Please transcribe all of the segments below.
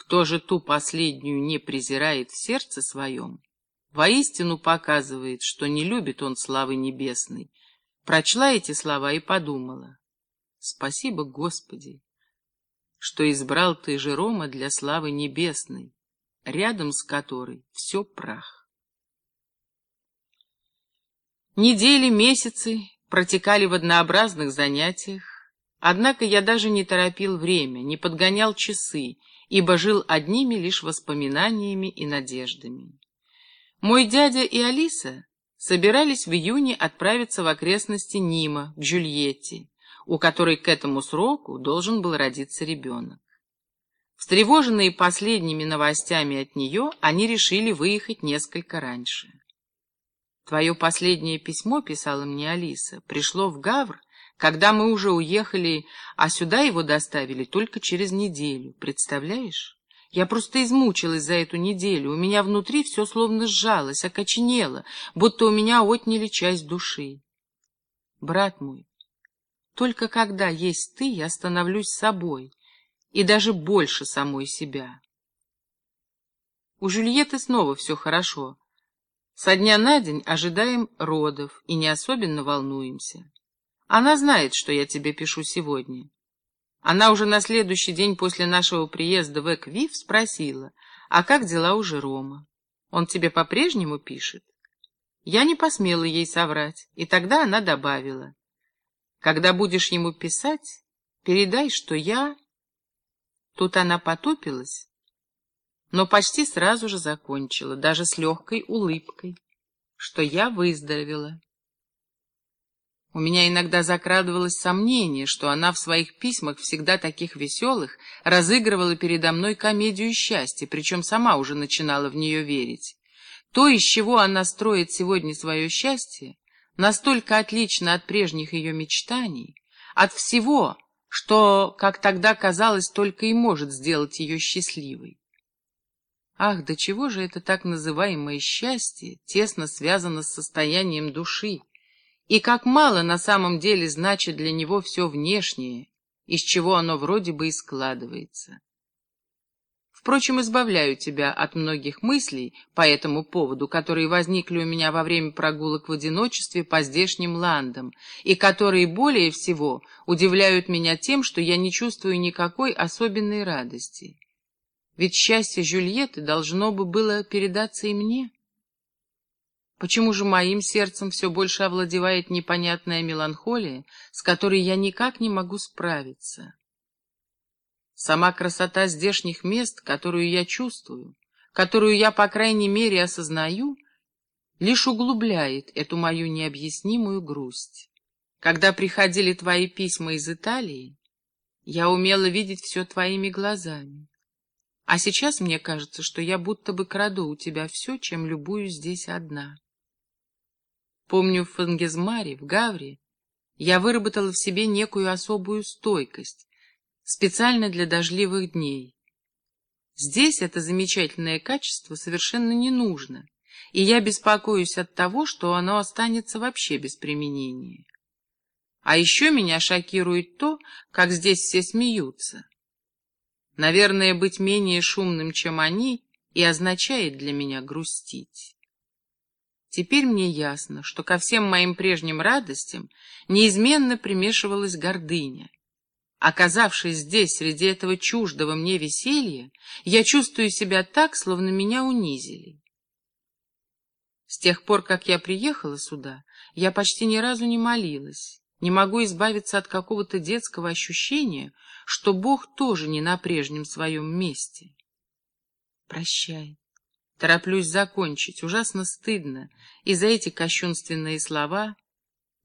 Кто же ту последнюю не презирает в сердце своем, воистину показывает, что не любит он славы небесной. Прочла эти слова и подумала. Спасибо, Господи, что избрал ты Жерома для славы небесной, рядом с которой все прах. Недели, месяцы протекали в однообразных занятиях, однако я даже не торопил время, не подгонял часы, ибо жил одними лишь воспоминаниями и надеждами. Мой дядя и Алиса собирались в июне отправиться в окрестности Нима, к Джульетте, у которой к этому сроку должен был родиться ребенок. Встревоженные последними новостями от нее, они решили выехать несколько раньше. «Твое последнее письмо, — писала мне Алиса, — пришло в Гавр, когда мы уже уехали, а сюда его доставили только через неделю. Представляешь? Я просто измучилась за эту неделю. У меня внутри все словно сжалось, окоченело, будто у меня отняли часть души. Брат мой, только когда есть ты, я становлюсь собой, и даже больше самой себя. У Жюльетты снова все хорошо. Со дня на день ожидаем родов и не особенно волнуемся. Она знает, что я тебе пишу сегодня. Она уже на следующий день после нашего приезда в Эквив спросила, а как дела у Жерома? Он тебе по-прежнему пишет? Я не посмела ей соврать, и тогда она добавила. Когда будешь ему писать, передай, что я... Тут она потупилась но почти сразу же закончила, даже с легкой улыбкой, что я выздоровела. У меня иногда закрадывалось сомнение, что она в своих письмах, всегда таких веселых, разыгрывала передо мной комедию счастья, причем сама уже начинала в нее верить. То, из чего она строит сегодня свое счастье, настолько отлично от прежних ее мечтаний, от всего, что, как тогда казалось, только и может сделать ее счастливой. Ах, до чего же это так называемое счастье тесно связано с состоянием души, и как мало на самом деле значит для него все внешнее, из чего оно вроде бы и складывается. Впрочем, избавляю тебя от многих мыслей по этому поводу, которые возникли у меня во время прогулок в одиночестве по здешним ландам, и которые более всего удивляют меня тем, что я не чувствую никакой особенной радости. Ведь счастье Жюльетты должно бы было передаться и мне. Почему же моим сердцем все больше овладевает непонятная меланхолия, с которой я никак не могу справиться? Сама красота здешних мест, которую я чувствую, которую я, по крайней мере, осознаю, лишь углубляет эту мою необъяснимую грусть. Когда приходили твои письма из Италии, я умела видеть все твоими глазами. А сейчас мне кажется, что я будто бы краду у тебя все, чем любуюсь здесь одна. Помню, в Фангезмаре, в Гавре, я выработала в себе некую особую стойкость, специально для дождливых дней. Здесь это замечательное качество совершенно не нужно, и я беспокоюсь от того, что оно останется вообще без применения. А еще меня шокирует то, как здесь все смеются. Наверное, быть менее шумным, чем они, и означает для меня грустить. Теперь мне ясно, что ко всем моим прежним радостям неизменно примешивалась гордыня. Оказавшись здесь, среди этого чуждого мне веселья, я чувствую себя так, словно меня унизили. С тех пор, как я приехала сюда, я почти ни разу не молилась, не могу избавиться от какого-то детского ощущения, что Бог тоже не на прежнем своем месте. Прощай. Тороплюсь закончить. Ужасно стыдно и за эти кощунственные слова,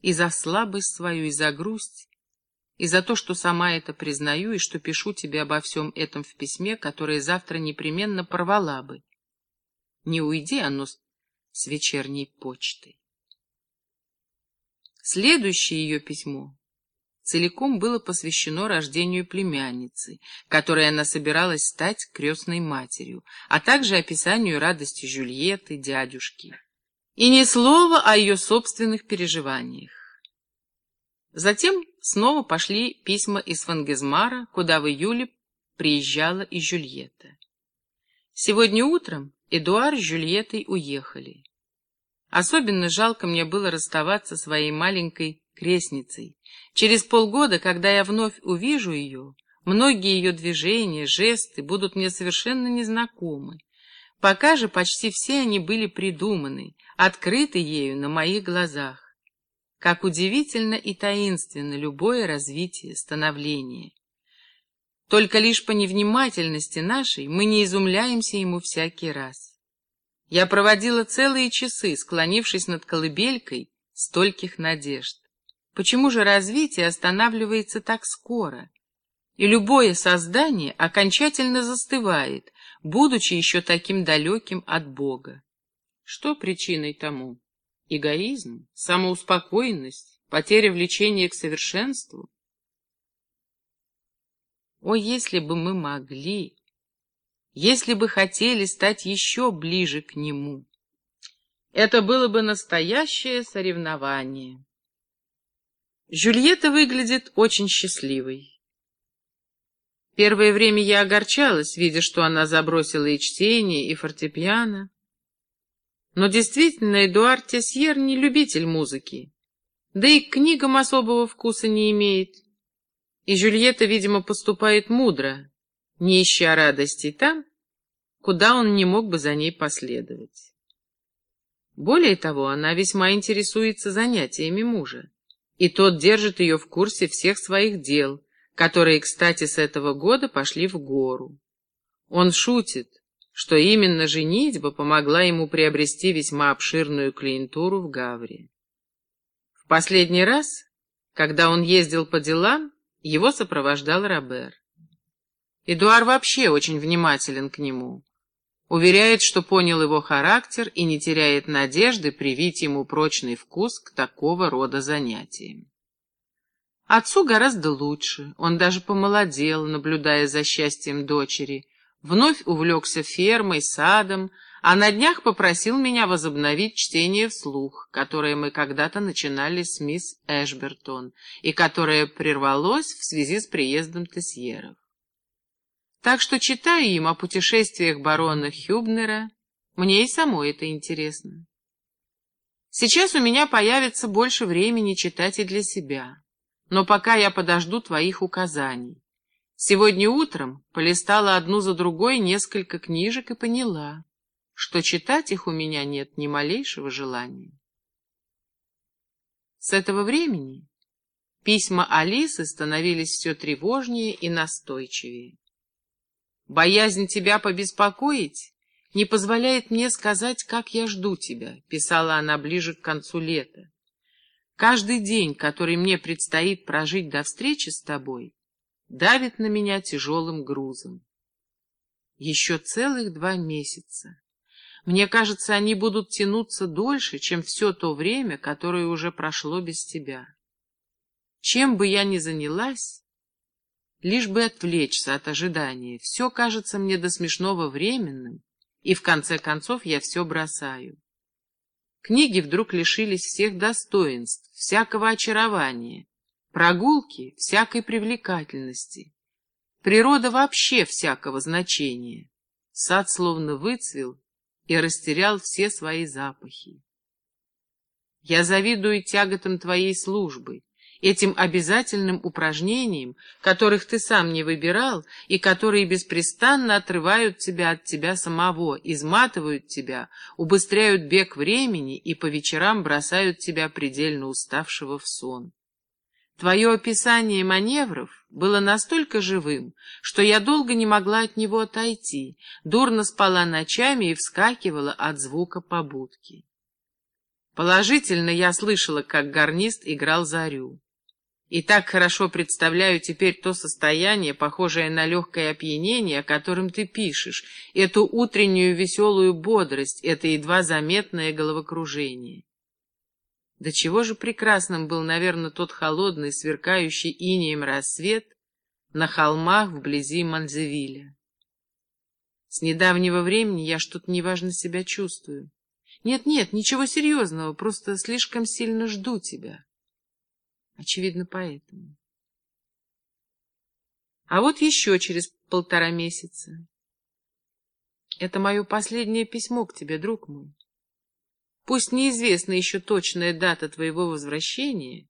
и за слабость свою, и за грусть, и за то, что сама это признаю, и что пишу тебе обо всем этом в письме, которое завтра непременно порвала бы. Не уйди оно с вечерней почтой. Следующее ее письмо целиком было посвящено рождению племянницы, которой она собиралась стать крестной матерью, а также описанию радости Жюльетты, дядюшки. И ни слова о ее собственных переживаниях. Затем снова пошли письма из Фангезмара, куда в июле приезжала и Жюльетта. Сегодня утром Эдуард с Жюльеттой уехали. Особенно жалко мне было расставаться своей маленькой крестницей. Через полгода, когда я вновь увижу ее, многие ее движения, жесты будут мне совершенно незнакомы. Пока же почти все они были придуманы, открыты ею на моих глазах. Как удивительно и таинственно любое развитие, становление. Только лишь по невнимательности нашей мы не изумляемся ему всякий раз. Я проводила целые часы, склонившись над колыбелькой стольких надежд. Почему же развитие останавливается так скоро? И любое создание окончательно застывает, будучи еще таким далеким от Бога. Что причиной тому? Эгоизм, самоуспокоенность, потеря влечения к совершенству? О, если бы мы могли, если бы хотели стать еще ближе к Нему! Это было бы настоящее соревнование. Жюльетта выглядит очень счастливой. Первое время я огорчалась, видя, что она забросила и чтение, и фортепиано. Но действительно, Эдуард Тесьер не любитель музыки, да и к книгам особого вкуса не имеет. И Жюльетта, видимо, поступает мудро, не ища радости там, куда он не мог бы за ней последовать. Более того, она весьма интересуется занятиями мужа, и тот держит ее в курсе всех своих дел, которые, кстати, с этого года пошли в гору. Он шутит, что именно женитьба помогла ему приобрести весьма обширную клиентуру в Гавре. В последний раз, когда он ездил по делам, его сопровождал Робер. Эдуар вообще очень внимателен к нему. Уверяет, что понял его характер и не теряет надежды привить ему прочный вкус к такого рода занятиям. Отцу гораздо лучше, он даже помолодел, наблюдая за счастьем дочери, вновь увлекся фермой, садом, а на днях попросил меня возобновить чтение вслух, которое мы когда-то начинали с мисс Эшбертон и которое прервалось в связи с приездом Тесьеров. Так что читаю им о путешествиях барона Хюбнера, мне и самой это интересно. Сейчас у меня появится больше времени читать и для себя, но пока я подожду твоих указаний. Сегодня утром полистала одну за другой несколько книжек и поняла, что читать их у меня нет ни малейшего желания. С этого времени письма Алисы становились все тревожнее и настойчивее. «Боязнь тебя побеспокоить не позволяет мне сказать, как я жду тебя», — писала она ближе к концу лета. «Каждый день, который мне предстоит прожить до встречи с тобой, давит на меня тяжелым грузом. Еще целых два месяца. Мне кажется, они будут тянуться дольше, чем все то время, которое уже прошло без тебя. Чем бы я ни занялась, лишь бы отвлечься от ожидания, все кажется мне до смешного временным, и в конце концов я все бросаю. Книги вдруг лишились всех достоинств, всякого очарования, прогулки всякой привлекательности, природа вообще всякого значения. Сад словно выцвел и растерял все свои запахи. Я завидую тяготам твоей службы, этим обязательным упражнениям, которых ты сам не выбирал и которые беспрестанно отрывают тебя от тебя самого, изматывают тебя, убыстряют бег времени и по вечерам бросают тебя предельно уставшего в сон. Твое описание маневров было настолько живым, что я долго не могла от него отойти, дурно спала ночами и вскакивала от звука побудки. Положительно я слышала, как гарнист играл зарю. И так хорошо представляю теперь то состояние, похожее на легкое опьянение, о котором ты пишешь, эту утреннюю веселую бодрость, это едва заметное головокружение. До чего же прекрасным был, наверное, тот холодный, сверкающий инеем рассвет на холмах вблизи Манзевиля. С недавнего времени я что-то неважно себя чувствую. Нет-нет, ничего серьезного, просто слишком сильно жду тебя. Очевидно, поэтому. А вот еще через полтора месяца. Это мое последнее письмо к тебе, друг мой. Пусть неизвестна еще точная дата твоего возвращения,